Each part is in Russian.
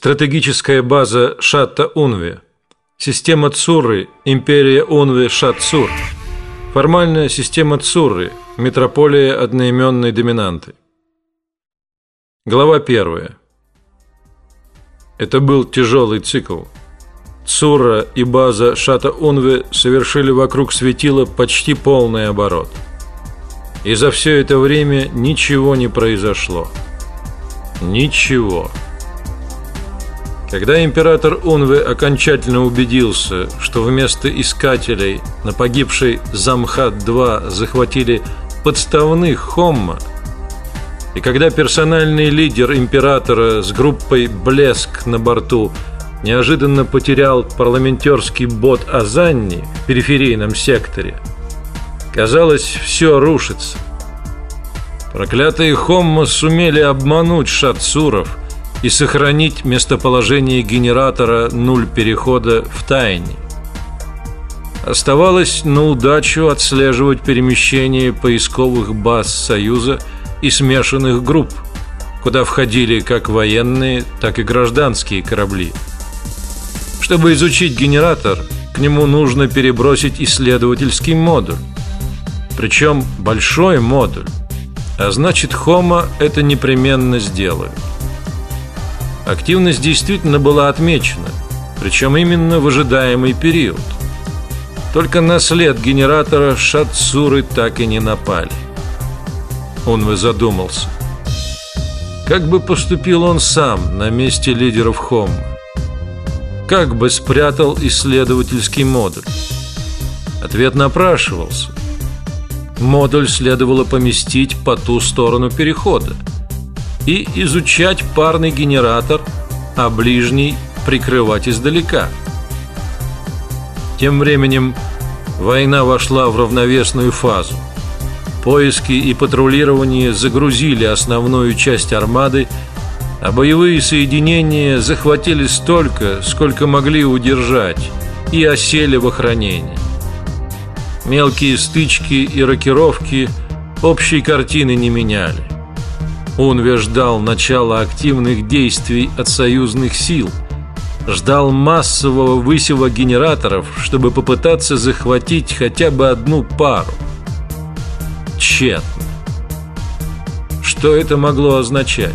Стратегическая база Шатта-Унве. Система Цуры, империя Унве-Шат-Цур. Формальная система Цуры, метрополия одноименной доминанты. Глава первая. Это был тяжелый цикл. Цура и база Шата-Унве совершили вокруг светила почти полный оборот. И за все это время ничего не произошло. Ничего. Когда император Унве окончательно убедился, что вместо искателей на погибшей Замхат-2 захватили подставных Хомма, и когда персональный лидер императора с группой Блеск на борту неожиданно потерял парламентерский бот Азанни в периферийном секторе, казалось, все рушится. Проклятые Хомма сумели обмануть Шатсуров – и сохранить местоположение генератора нуль перехода в тайне. Оставалось на удачу отслеживать перемещение поисковых баз Союза и смешанных групп, куда входили как военные, так и гражданские корабли. Чтобы изучить генератор, к нему нужно перебросить исследовательский модуль. Причем большой модуль. А значит, Хома это непременно сделают. Активность действительно была отмечена, причем именно в ожидаемый период. Только на след генератора шатсуры так и не напали. Он вы задумался. Как бы поступил он сам на месте лидеров Хом? Как бы спрятал исследовательский модуль? Ответ напрашивался. Модуль следовало поместить по ту сторону перехода и изучать парный генератор, а ближний прикрывать издалека. Тем временем война вошла в равновесную фазу. Поиски и патрулирование загрузили основную часть армады, а боевые соединения захватили столько, сколько могли удержать, и осели в охранении. Мелкие стычки и рокировки общей картины не меняли. Он ждал начала активных действий от союзных сил, ждал массового высева генераторов, чтобы попытаться захватить хотя бы одну пару. Тщетно. Что это могло означать?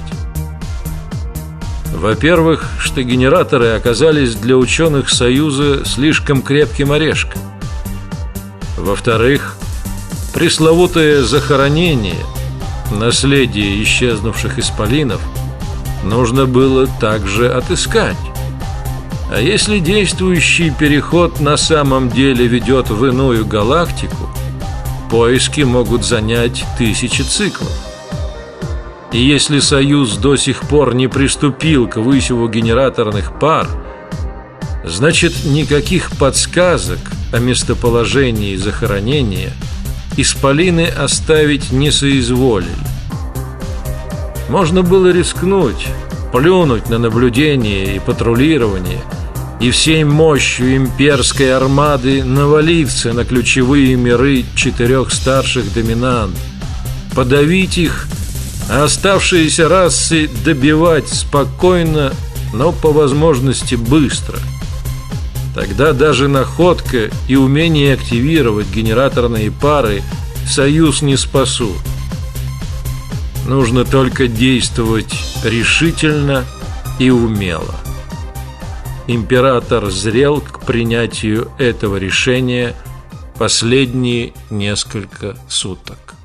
Во-первых, что генераторы оказались для ученых Союза слишком крепким орешком. Во-вторых, пресловутое захоронение – наследие исчезнувших исполинов нужно было также отыскать. А если действующий переход на самом деле ведет в иную галактику, поиски могут занять тысячи циклов. И если Союз до сих пор не приступил к высеву генераторных пар, значит никаких подсказок о местоположении захоронения – исполины оставить не соизволили. Можно было рискнуть, плюнуть на наблюдение и патрулирование и всей мощью имперской армады навалиться на ключевые миры четырех старших доминант, подавить их, а оставшиеся расы добивать спокойно, но по возможности быстро – Тогда даже находка и умение активировать генераторные пары союз не спасут. Нужно только действовать решительно и умело. Император зрел к принятию этого решения последние несколько суток.